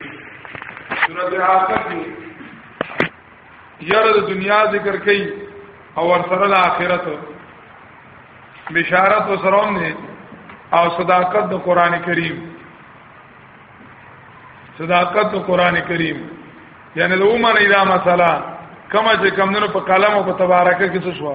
سورۃ العاقبہ کې یره د دنیا ذکر کړي او ورسره د آخرت بشارت وسروم نه او صداقت د قران کریم صداقت د قران کریم یعنی د عمر اله مساله کما چې کمندونو په قلم او په تبارکه کې څه شو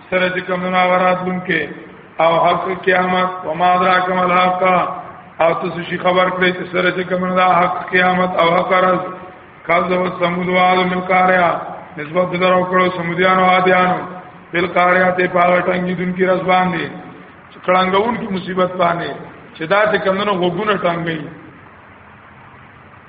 سره چې کوم نه وراتلون کې او حق قیامت او ما دراک مل حق او تاسو شي خبر کړی چې سره چې کوم نه حق قیامت او حق راز کاذ او سمود وال من کاریا نسبت درو کړو سمودیان او عادیانو بل کاریا ته پاو ټنګي دن کی رس باندې کړنګون کی مصیبت باندې چې دا چې کوم نه غوګونه ټنګي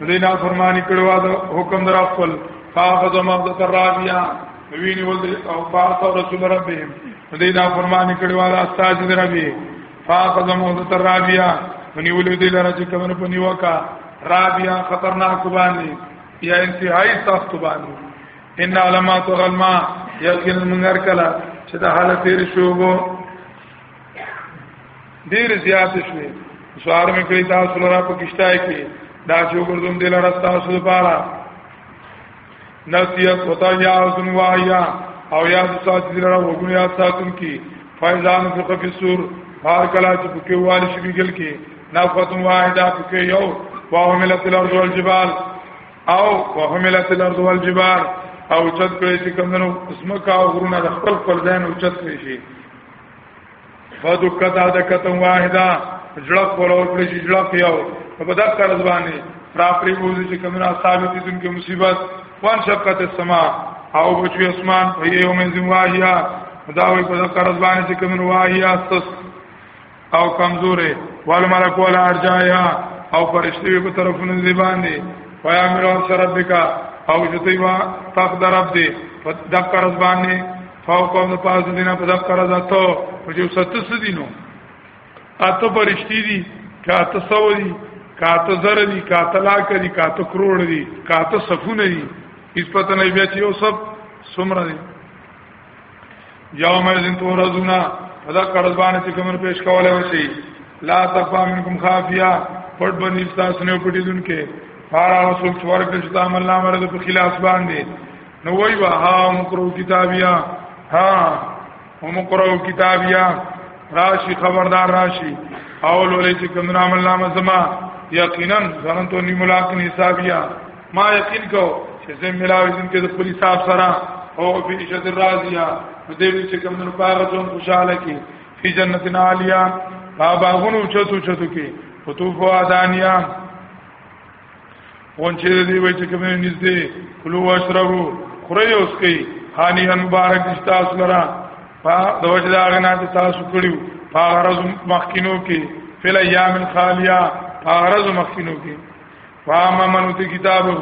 دې نه فرمانی کړو دا حکم در خپل فاخذ مغزه الرابیا ویني ول او فاخذ رسول ربهم دې نه فرمانی کړو دا استاد دې ربي فاخذ مغزه الرابیا ونی ول دې لره چې کومه په نیوکا رابیا خطرناک باندې یا انتهایی سخت باندې ان علامات غلما یقینا منګر کلا چې دا حالت تیر شوو ډیر زیات شوې سوار مې کړی تاسو لرا په کشتای کې دا چې وګورم دل را تاسو لپاره نصیحت وتا یا اوسن وایا او یا سات دل را وګون یا ساتون کې فیضان فوق فی سور هر کلا چې پکې والی شي بګل کې نافتم واحده پکې یو واهملت الارض والجبال او واهملت الارض والجبال او چت کړی چې کمنو اسمه کا غرونه د خپل پر ځای نو چت کړی شي فدکتا د کتم واحده جړه کولو کړی چې جړه پیاو په دغه قرض باندې راپری بوزي چې کمنا ثابت دي دونکو مصیبت وان شقت السما او بچو اسمان په یوم زمواهیا دا وي په دغه قرض باندې چې کمن واهیا استس او کمزورې وال ملک ولا ارجایا او فرشتي په طرفونو دی باندې ویا امر او ربک او جتیوا تقدر رب دې په دغه قرض باندې فوق هم پاس دینه په دغه قرض اته او چې سته سدینو اته پرشتي دي کاته سو دي کاته زر دي کاته لاک دي کاته کروڑ دي کاته صفونه دي هیڅ پته نه بیا چې یو سب سمره دي یوم الدین تو رزونا په دغه قرض باندې چې کوم پیش کوله وشي لا تفا منکم خافیا پټ باندې تاسو نه پټیدونکو فارا رسول څوار کښ د عمل نامه د خلاف باندې نو وای وا ها مقرو کتابیا ها مقرو کتابیا راشي خبردار راشي او لولې چې کوم نام الله مزما یقینا ځان ته نی ملاقات حسابیا ما یقین کو چې زم ملاوي دین کې د خپل حساب سره او په عزت راضیه دې چې کوم نو پاغه ځون خوشاله کی فی جنت عالیه بابا غونو چتو چتو کې فتوفو ادانیه اون چې دی وای چې کومه نږدې کلو واشربو خوري اوس کوي هاني ان مبارک تاسو لرا په د وجه دا غنا چې تاسو کړیو په غرض مخکینو کې فل ایام خالیا په غرض مخکینو کې فاما من تی کتابه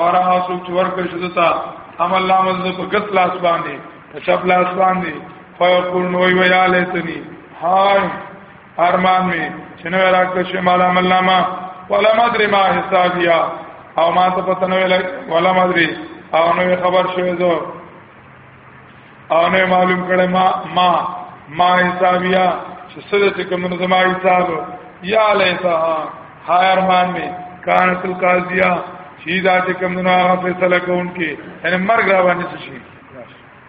اور هغه څوک چې ورکړ شو تا عمل نامه د په غت لاس باندې په شپ لاس باندې فیقول نو وی یا لیتنی هاي ارمان می چې نو راکړ شي مال عمل نامه ولا مدري ما حسابیا او ما ته پته نه ویل ولا مدري او نو خبر شوی زه او نه معلوم کړه ما ما ما حسابیا چې سره چې کوم زما حساب یا لیتا ها ارمان می کانت القاضیه شیدا چې کوم نه فیصله کوونکې ان مرګ را باندې شي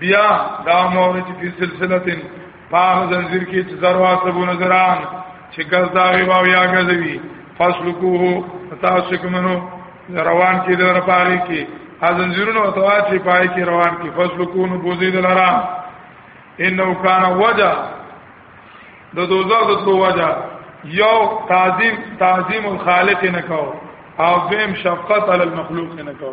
بیا دا مور چې په سلسله تن پاغ زنجیر کې چې زروا سبو نظران چې ګز دا وی باو یا غزوی فصل کوه تاسو کومنو روان کې در پاره کې ازنجیرونو اتوا چې پای کې روان کې فصل کوه نو بوزي دلارا انه کان وجا د دوزخ د تو وجا یو تعظیم تعظیم الخالق نه کو او دیم شفقت علی المخلوق نه کو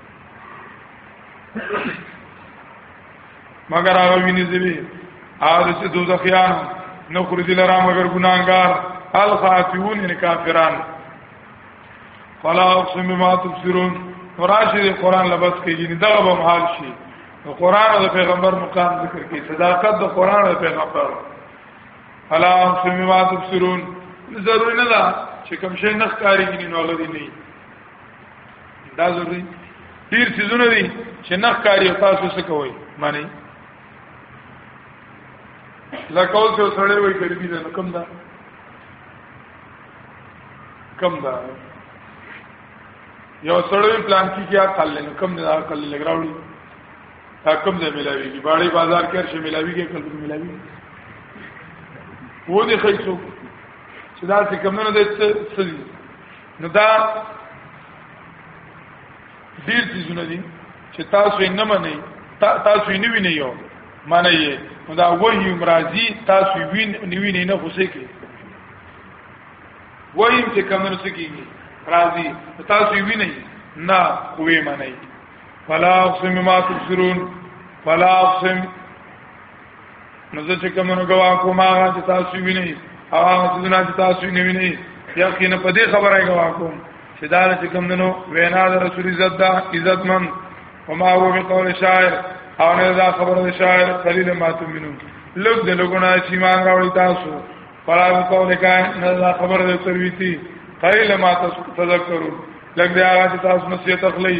مگر هغه ویني زوی هغه چې دوزخیان نو خرج لرا مگر ګناګار الخاتون ان کافران فلا اقسم بما تبصرون راشد قران لبس کې یعنی دا به محال شي نو قران د پیغمبر مقام ذکر کې صداقت د قران د پیغمبر فلا اقسم بما تبصرون ضروري نه ده چې کوم شي نخ کاری کې نو غوړي نه دا ضروري ډیر سيزونه دي چې نخ کاری تاسو څه کوي معنی لکه اوس یو سړی وایي ګرمي ده نو کم ده کم ده یو سړی پلان کې کیا کال لنو کم ده کال لګراوړي تا کم ځای ملاويږي باړې بازار کې شي ملاويږي کله ملاوي وو دي خیسو چې دا څه کم نه ده څه نو دا ډیر څه دي چې تاسو یې نه منئ تاسو یې نه وینئ یو معنی یې نو دا وحی مرازی تاسو یې وین نه وینئ نه خوسه کې وحی چې کمنو څه کېږي راځي تاسو یې وینئ نه کوی منئ فلا اقسم ما تبصرون فلا اقسم نو زه چې کومو گواه کوم هغه چې تاسو وینئ او هغه څه نه چې تاسو نه وینئ یقینا په دې خبره گواه کوم چې دا چې کوم دنو وینا د رسول عزت دا عزت من او ما هو به قول شاعر او نه دا خبره د شاعر قلیل ما تمنو لږ د لګونه چې ما راوړی تاسو فلا قول کای نه دا خبره د ترویتی قلیل ما تذکرون لږ دا چې تاسو نصیحت اخلئ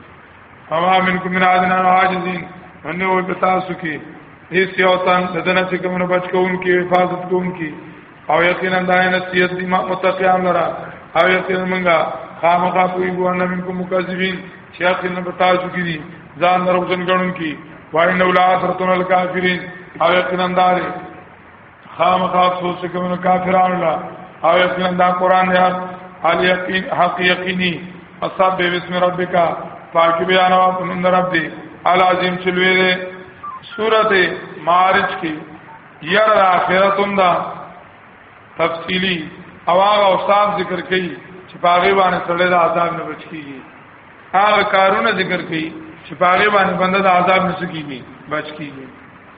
اما منکم من عادنا عاجزین انه وي په تاسو کې هیڅ یو تن د دنه چې کومه بچ کوونکی حفاظت کوونکی او یقینا دا نصیحت دی ما متقیان لرا او یقینا منګه خامخا کوي ګو ان منکم مکذبین چې یقینا په تاسو کې دي ځان دروځن غنونکي وای نو لا اثرتون الکافرین او یقینا داري خامخا افسوس کوي نو کافرانو لا او یقینا دا قران دی حال یقین حق یقینی اصحاب بسم ربک پاک بیان او پنند رب دی العظیم چلوی دی سورته معارج کې ير اخرتم دا تفصیلی او هغه اوصاف ذکر کړي چې پاغي باندې سړی د عذاب نه بچ کیږي هغه کارونه ذکر کړي چې پاغي باندې بنده د عذاب نه سکیږي بچ کیږي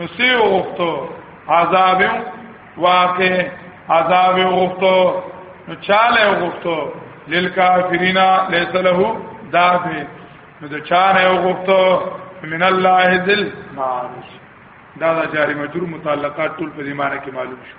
نو سی وغفتو عذاب واقع عذاب وغفتو نو چاله وغفتو للکافرین لیس له دافع نو د چانه وغفتو من الله ذل معاش دا دا جاری مجرور متعلقات ټول په دې معنی کې معلوم شو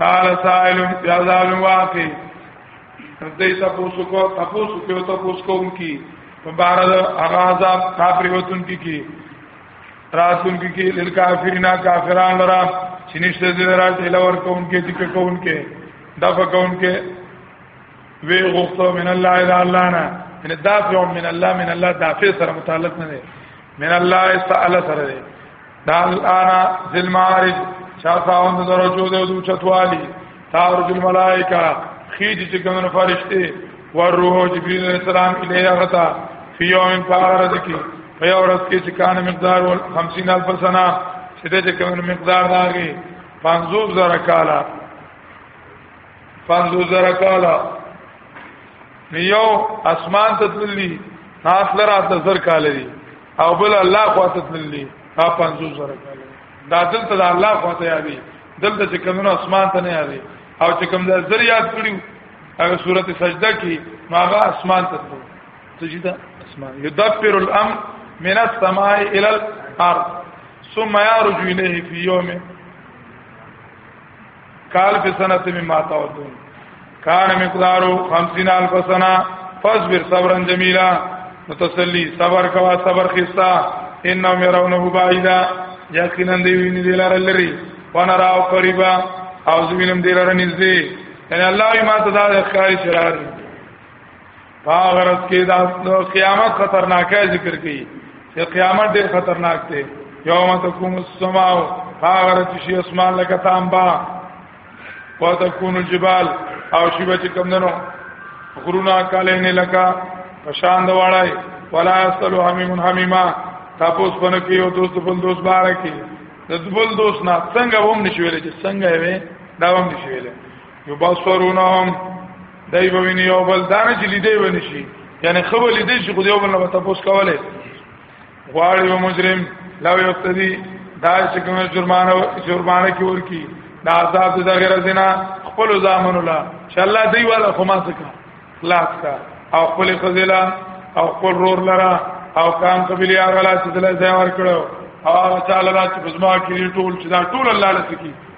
قال سائل جزال واقع دې تاسو کو تاسو کو تاسو کوم کی په بار د هغه عذاب کافر وتون کی کی راتون کی کی لیل کافرینا کافران لرا چنيشته دې راځي لور کوم کې چې کوم کې دفع کوم کې وی غوښتو من الله الا الله نه ان دافع من الله من الله دافع سره متعلق نه دی من الله استعلا سره دی دا انا ذل معارج چا خاوند درجو دی او چتوالی تارج الملائکه خیج چې کوم فرشته ور روح جبريل عليه السلام الیه غتا فی یوم فارد کی فی اورس کی چې کان مقدار 50 الف سنه چې دې کوم مقدار داږي 50 زره کالا 50 زره کالا یو اسمان ته تللی ناس لرا ته زر کال دی او بل الله خواته تللی ها 50 زره کال دا دلته د الله خواته یادي دلته چې کمنو اسمان ته نه یادي او چې کوم د زر یاد کړیو هغه سورته سجده کې ماغه اسمان ته تلو سجده اسمان یدبر الامر من السماء الى الارض ثم يرجو اليه في يوم کال په سنه ته می ماته وته کان مقدارو 50 الف سنه فصبر صبرا جميلا متسلی صبر کوا صبر خستا انهم يرونه بعيدا یقینا دی ویني دلار لري وانا راو قریبا او زمینم دلار نږدې ان الله ما تدا ذکر شرار پاغرس کې دا قیامت خطرناکه ذکر کړي چې قیامت ډېر خطرناک دی یوم تقوم السماء پاغرس شي اسمان لکه تامبا وتكون الجبال او شی بچ کم دنو غرونا کاله نه لکا پشان دواړای ولا اسلو حمیم حمیما تاسو پنه کې یو دوست بل دوست بار کې د بل دوست نه څنګه هم نشویل چې څنګه وي دا هم نشویل یبصرونهم دای به ویني او بل دانه چې لیدې ونی شي یعنی خبر لیدې شي خو دیو بل نه تاسو کوله غواړي و مجرم لا یفتدی دا چې کوم جرمانه جرمانه کې ورکی دا عذاب د غیر زنا خپل ځامن الله چې الله دی والا خو ما سکا خلاص کا او خپل خزلا او خپل رور لرا او کام قبلی هغه لا چې دلته ځای ور کړو او هغه تعالی چې بزما کې ټول چې دا ټول الله لته کی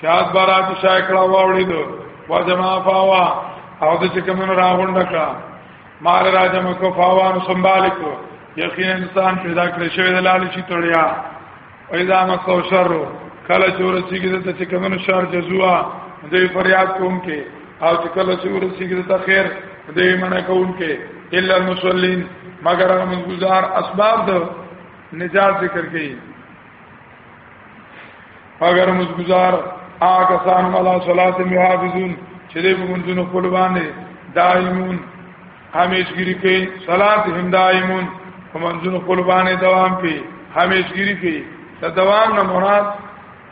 شاد بارات شایکړه واوړي دو وجما فاوا او د چې کومه راغونډ کړه مال راجم کو فاوان سنبال کو یقینا انسان پیدا کړی شوی د لالي شي تړیا اذا مسو شر کله چور سیګی د چې کومه شر جزوا دې فریاد کوم کې او چې کله چور سیګی د خیر دې منه کوم کې الا المصلين مگر هغه مزګزار اسباب د نجات ذکر کړي اگر مزګزار آګه سان ملا صلات محافظون چې دې بګونځونو خپل باندې دایمون همیشګری کوي صلات هم دایمون کومځونو خپل باندې دوام کوي همیشګری کوي د دوام نه مراد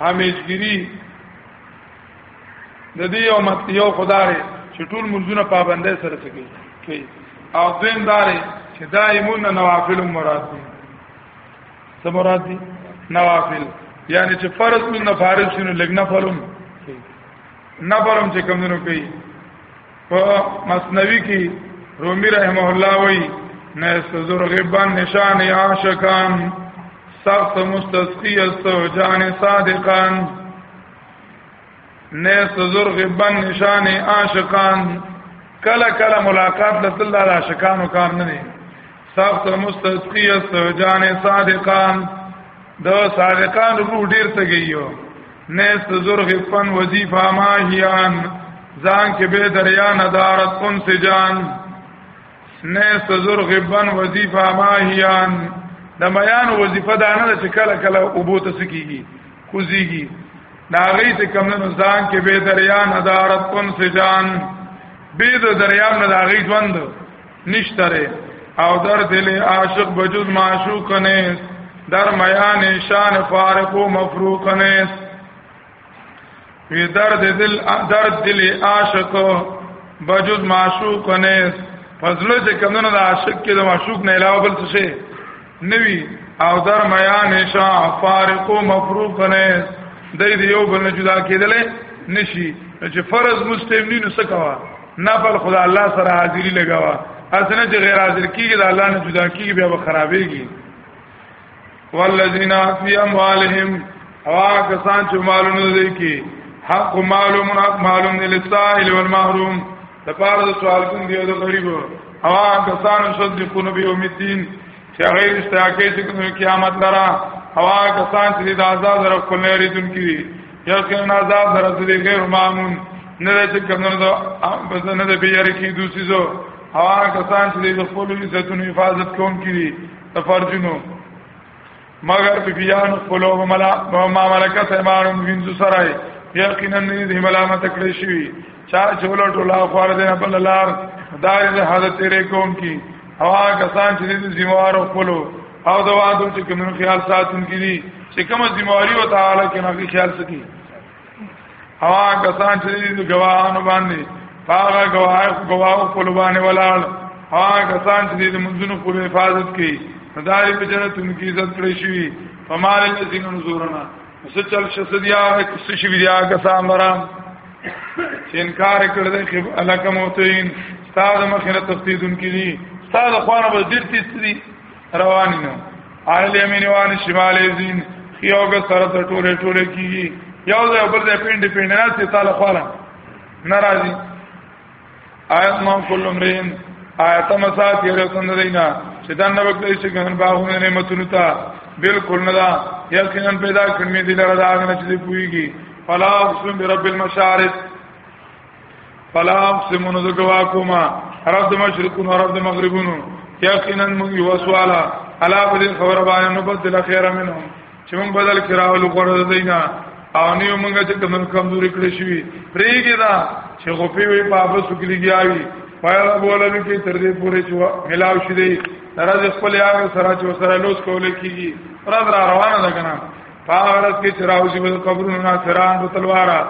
همیشګری د دې یو مت یو خدای چې ټول منځونه پابندۍ سره کوي کوي او دین داري چې دایمون نوافل مراد دي څه مراد دي نوافل یعنی چې فرض من نفارض شنو لګ نفلم نفلم چې کوم نو کوي په مسنوي کې رومي رحمه الله وایي نه سزور غبان نشان عاشقان سخت مستسقی استو جان صادقان نه سزور غبن نشان عاشقان کله کله ملاقات لته الله عاشقانو کار نه دي سخت مستسقی سوجان صادقان د صادقان روح ډیر تګیو نه سزور غبن وظیفه ماهیان ځان کې به دریا ندارت اون سجان نه سزور غبن وظیفه ماهیان د بیان وظیفه دا نه چې کله کله ابو تسکیږي کوزیږي ناغی ته کمنو ځان کې به دریا ندارت پن سجان به د دریا نه داغی ژوند نشتره او در دل عاشق بجز معشوق نه در میان شان فارق و مفروق نه وی درد دل درد دل عاشق بجز معشوق نه فضل چې کمنو د عاشق کې د معشوق نه علاوه بل څه شي نوی او در میان شا فارق و مفروق نیس دی دی یو بلن جدا کېدل نشي چې فرض مستمنی نو سکوا نفل خدا الله سره حاضری لگاوا اسنه چې غیر حاضر کیږي د الله نه جدا کیږي بیا به خرابېږي والذین فی اموالهم اوا کسان چې مالونه دي کی حق معلوم حق معلوم للسائل والمحروم د پاره د سوال کوم دی د غریب او کسان صدقون به یوم الدین چې هغه استحقاقي چې کوم قیامت لرا او کسان چې د آزاد رب کو نه ریدون کی یا کین آزاد در د غیر مامون نه چې کوم نه د نه د بیار کی دوسی زو او کسان چې د خپل عزتونو حفاظت کوم کی د فرجونو مگر په بیان خپل ملا ما ملکه سیمانو وینځو سره یقینا نه دې ملامت کړی شي چا چې ولټ الله خوار دې نه بل لار دار دې حالت تیرې کوم کی او هغه کسان چې دې ذمہوار خپل او دا وادو چې کوم خیال ساتون کی دي چې کوم ذمہواری وتعالى کې نه خیال سکی او کسان چې د گواهانو باندې هغه گواه گواهو په لبانه ولاړ هغه کسان چې د منځونو په حفاظت کې مداري په جنت ان کی عزت کړی شي فمال الذين نزورنا مسچل شسدیا کس شي بیا کسان مرام چې انکار کړل چې الکه موتین استاد مخنه تفسیدون کې دي استاد خوانه به ډیر تیز دي رواني نه اهل یمین وان شمال زین یوګه سره ته ټوله ټوله کیږي یو ځای بل ځای پیند پیند نه سي تعالی خواله ناراضي آیت ما کل امرین آیت مسات یره سند دینا چې دا نو وکړي چې ګن باغونه نعمتونو ته بالکل نه دا یقینا پیدا کړمې دي لره دا نه چې پويږي فلا اقسم برب المشارق فلا اقسم نو زګوا کوما رب د مشرقونو رب د مغربونو یقینا موږ یو سوالا الا بل خبر باندې نو بدل خیر منهم چې موږ بدل کراول غوړل دینا او نیو موږ چې کوم کمزوري کړی شوی پریګی دا چې غوپی وی پاپه سکلیږي پایل بوله نو کې تر دې پورې چې ملاو شې دی راز خپل یار سره چې سره لوس کول کیږي راز را روانه ده کنه فارس کې چراوشي په قبرونو ناصران په تلوارا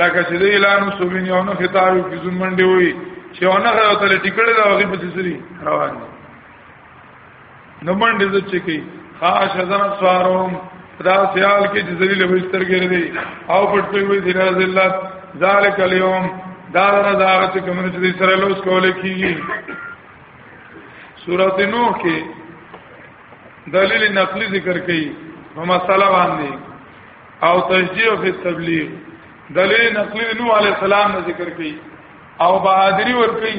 لکه چې د اعلان سومین یو نه فتاوی په زون منډي وي چې یو نه غوته لټی کړي دا وغي په سری روان دي نو منډي د چې کې خاص ځنه سوارم دا سیال کې چې ذلیل به سترګې لري او پټوي وي د ذلت ذالک اليوم دا دا دا چې کوم چې سره لوس کول کیږي سورته نوح کې دلیل نقلی ذکر کړي په مسله باندې او تشجیع فی تبلیغ دلیل نقلی نو علی السلام نه ذکر کړي او بهادری ور کوي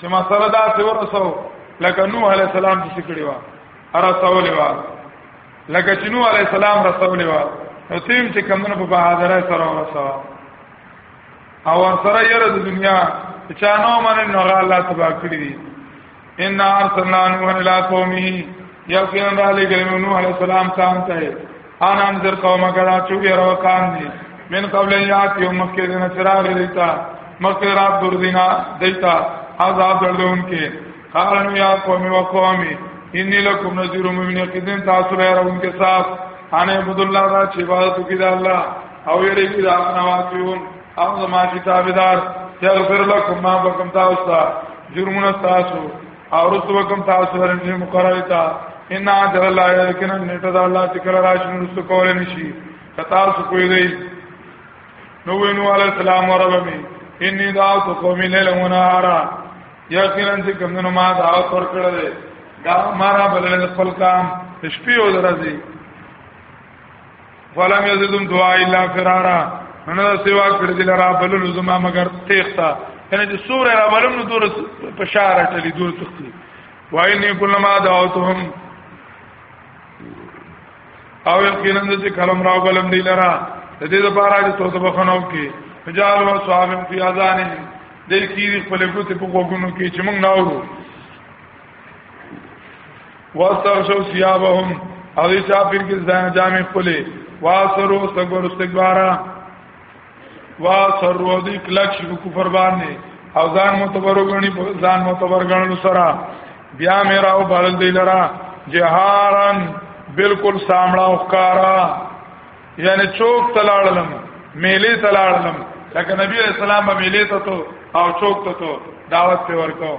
چې مسله دا څه ورسو لکه نو علی السلام چې کړي وا ارسول وا لکه چې نو علی السلام رسول وا نو تیم چې کمنو په بهادرای سره ورسو او سره یره د دنیا چې نو مننه الله تبارک کړی ان ارسلنا نوح الى قومه یقینا را لګل نوح علیہ السلام قام ته انا انذر قوم کرا چوبی رو قام دی من قبل یات یو مکه دین چراغ دیتا مکه رات دور دینا دیتا عذاب دردون کې قالن یا قوم و قومی انی لکم نذیر مبین قدن تاسو له رون کې صاحب انا عبد الله را چې عبادت کی دا الله او یری کی دا نواسیون او زما کتابدار یغفر لكم ما بكم تاسو جرمونه تاسو او رسو بكم تاسو ورنه مقرره تا ان اجر الله یقینا نیټه د الله ذکر راشن رسو کول نشي کتا سو کوی دی نو وینو علی السلام وربمی انی دا تو قومی لیل و نهارا یقینا چې کوم نو ما دا تور کړل دی دا مارا بلل خپل کام شپې او درځي فلم یزدون دعا الا فرارا نو سیوا کړی دل را بلل زما مگر تیختا یعنی چې سور را بلل نو دور په شار ټلی دور تختی وای نه کلمہ دعوتهم او یقینا چې کلم را بلم دی لرا د دې لپاره چې توسه بخنو کې فجال و صاحب فی اذان دې کیږي خپل ګوت په وګونو کې چې موږ ناوړو واستغشوا ثيابهم او دې چا پیر کې ځان جامې خپلې واسرو استغفر استغفارا واسرو دې کلک شو کفر باندې او ځان معتبر غني ځان معتبر غنلو سره بیا مې راو بلل دی لرا جهارن بالکل سامنا او ښکارا یعنی چوک تلاړلم میلې تلاړلم لکه نبی رسول الله میلې ته او چوک ته دعوت ورکاو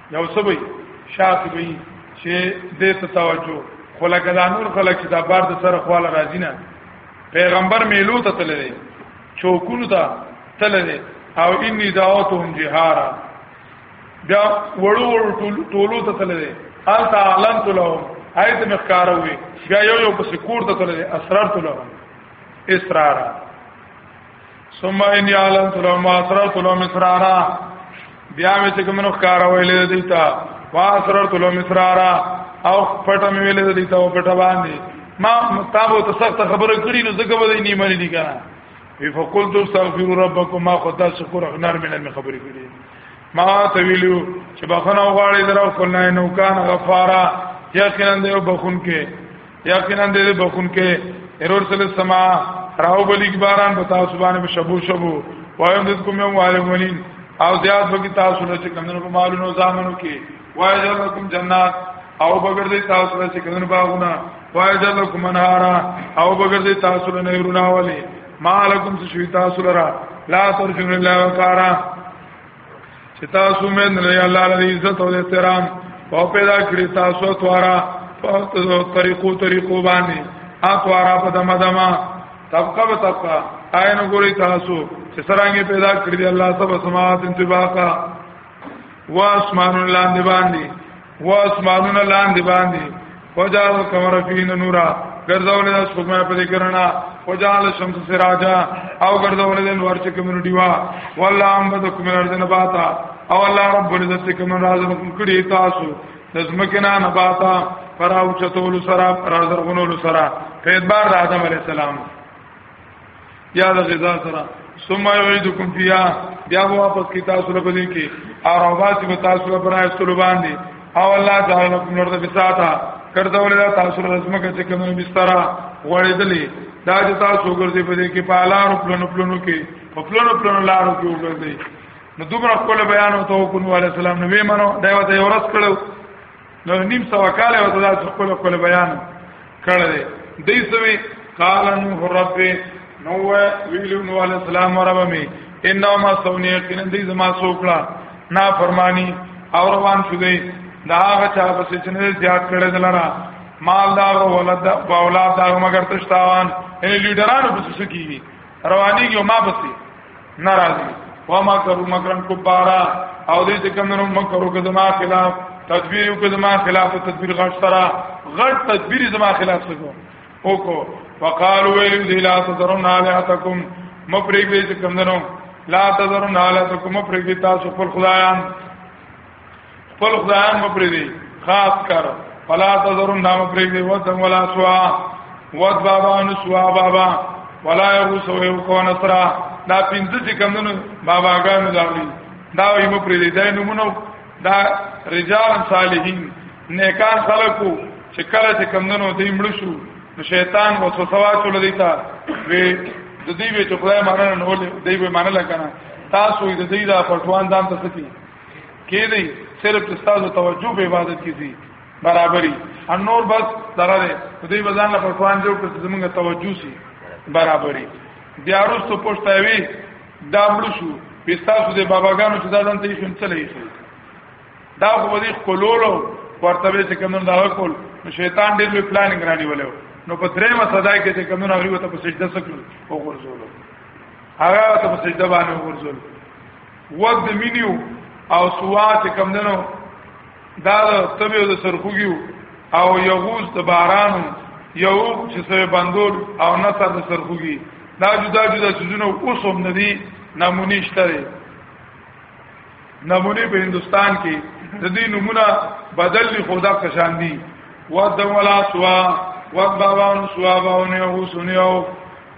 یو سبي شاته وي چې دې ته توجه خلک دا نور خلک چې دا بار د سره خواله راځي نه پیغمبر میلو ته تل دی چوکونو ته تل دی او انی دعوتهم جهارا بیا وړو وړو ټولو ته تل دی ال تعلم لهم آیت مخکاروي بیا یو یو پس کور ته تل دی اسرار لهم اسرارا ثم ان يعلم تلو ما سره تلو مسرارا بیا مې چې کومو ښکار ویلې دي تا وا سره تلو مسرارا او پټه مې ویلې دي تا او پټه باندې ما متابو ته سخت خبره کړې نو زګه به نه مانی دي کنه وی فقلت استغفر ربكم ما خدا شکر غنر مې نه خبرې کړې ما ته ویلو چې بخنه غواړي درو کولای نو کان غفارا یقینا دی بخون کې یقینا دې بخون کې ارور سل السما راو بلیک باران په تاسو باندې په شبو شبو وایم دې کوم یو عالم ولین او زیات وکي تاسو له چې کمنو په مالونو زامنو کې وای جلکم جنات او بغیر دې تاسو له چې کمنو باغونه وای جلکم انهارا او بغیر دې تاسو له نهرونه ولي مالکم سشوی تاسو لرا لا ترجون الله وقارا چې تاسو مې نه الله علی عزت او احترام او پیدا کړی تاسو توارا په طریقو طریقو باندې اتوارا په دمه دمه طبقه به طبقه آینه ګوري تاسو چې سرانګې پیدا کړی الله سبحانه سماعت انتباقا واسمان لاندې باندې و اسمانونه لاندې باندې وجعل القمر فيهن نورا ګرځول د سپوږمۍ په دې کرنا وجعل الشمس سراجا او ګرځول د نور چې کوم دیوا والله ام بده کوم ارض نباتا او الله رب العزت کوم راز کړی تاسو نظمکنا نباتا فراو چتول سرا رازر غنول سرا په اعتبار د آدم علی السلام یا د غذا سره ثم یعیدکم فیها بیا واپس کی تاسو له بلې کې او راوباس به تاسو له برای سره باندې او الله تعالی نو کوم ورته بساتا کړدول دا تاسو له رسمه کې کوم بسترا غړېدلې دا چې تاسو ګرځي په دې کې په لارو پلونو پلونو کې په پلونو پلونو لارو کې وګرځي نو دومره خپل بیان او تو کو نو علی السلام نو ویمنو دا یو ته ورس کړو نو نیم سو کاله او دا خپل خپل بیان کړل دی سوي قال نوح رب نو ویلو نو علی السلام رب می انما سونی کین دی زما سوکړه نا فرمانی او روان شو دی دا هغه چا په سچنه زیات کړی دلرا مال دا ولدا اولاد دا مگر تشتاوان ان لیډرانو په سکیږي رواني یو ما بسي ناراضي وما کرو مکرن کبارا او دې چې کوم نو مکرو که زما خلاف تدبیر کو زما خلاف تدبیر غټ سره غټ تدبیر زما خلاف سره او کو وقالو ویل دې لا تذرون الہاتکم مپریګ دې چې کوم نو لا تذرون الہاتکم مپریګ تاسو خپل خدایان خپل خدایان مپری دی خاص کر فلا تذرون نام پری دی وسم ولا سوا ود بابا ان سوا بابا ولا یغوس و یوکو نصرا دا پینځه چې کمونو باباګانو داوی دا وي مپری دی دای نمونو دا رجال صالحین نیکان خلقو چې کله چې کمونو دی مړ شو نو شیطان وسوسه واچول دی تا وی د دې به چې خدای مانه نه ولې دی به مانه لکنه تاسو د دې دا پټوان دام ته سکی کې دی صرف استاد توجه په عبادت کې دي برابرۍ ان نور بس دغه دې بزان له پټوان جوړ کړ چې زمونږ توجه سي برابرۍ بیا وروسته پوښتنه وی دا مړ شو پستاسو د باباګانو چې دا دنته یې شون چلې شي دا خو دې خپلولو ورته به چې کوم دا وکول نو شیطان ډېر لوی پلانینګ رانی ولو نو په درېمه صدا کې چې کوم نو هغه ته په سجده سکل او ورزول هغه ته په سجده باندې ورزول وقت مينيو او سوات کم دنو دا تبه د سرخوګیو او یغوز د باران یو چې سره بندول او نصر د سرخوګي دا جدا جدا سيزونه اوس هم ندي نمونې شته نمونې په هندستان کې د دې نمونه بدل لي خدا کشان دي ود ولا سوا ود بابان سوا باونه او سنیو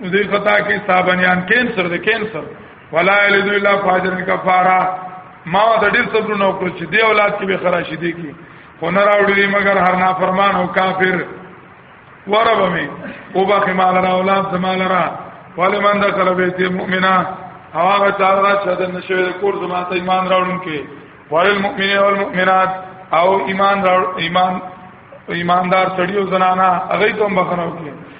نو دې خطا کې صاحبانيان کینسر د کینسر ولا یلد الا فاجر کفارا ما د ډیر صبر نو کړ چې دی اولاد کې به خراشې دي کی خو نه راوړي مګر هر نافرمان او کافر ورب می او باقی مال را اولاد زمال را ولمن دخل بیت مؤمنا هغه تعالی را چې د نشوي کور زما ته ایمان راوړونکي وللمؤمنین والمؤمنات او ایمان را ایمان ایماندار سړی او زنانا هغه ته بخنو کې